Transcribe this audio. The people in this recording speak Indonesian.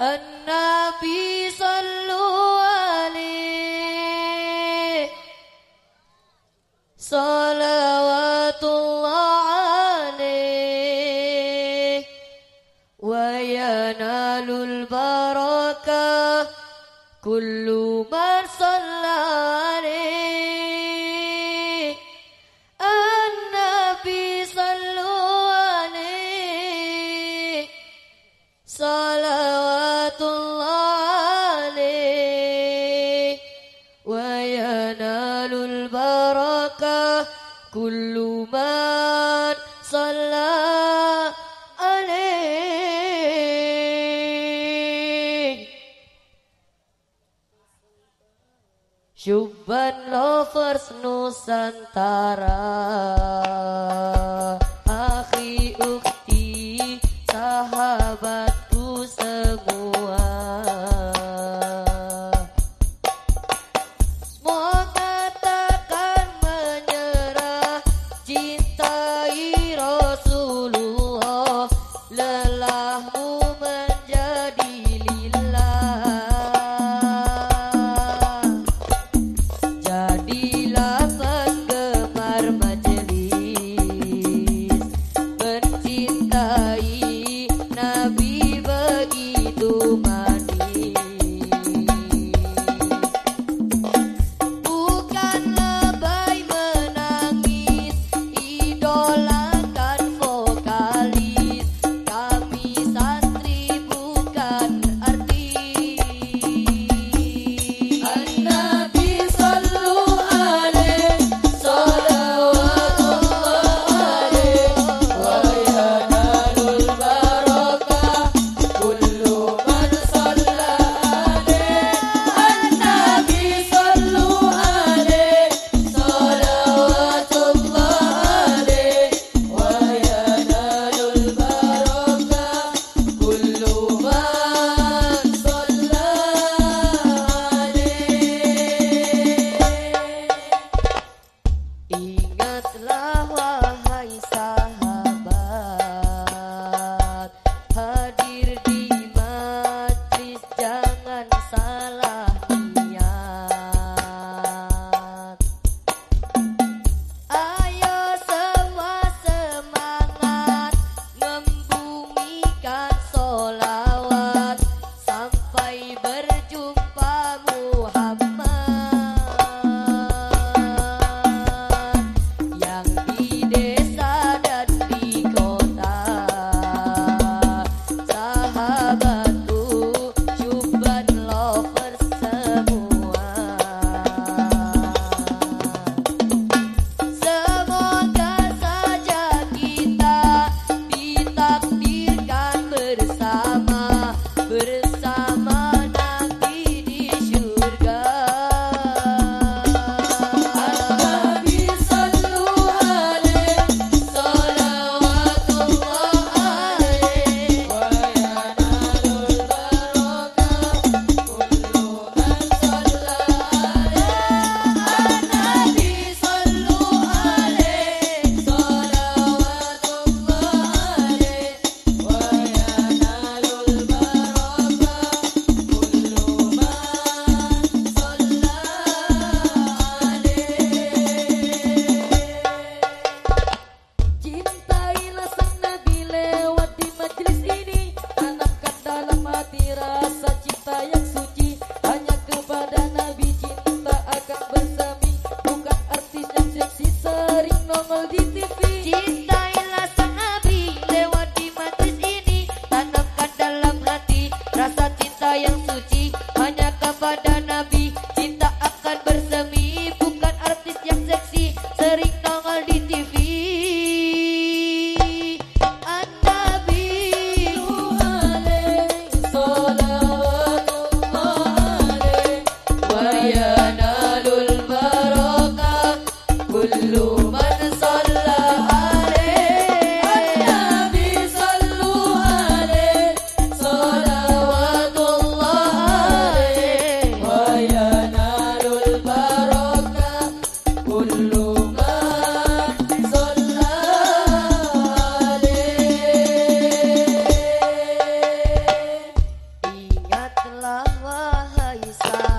النبي صلوا عليه صلوات الله عليه وينال البركة كل ما Juban lovers Nusantara. Akhi ukti sahabat. Love. Allah wahai sang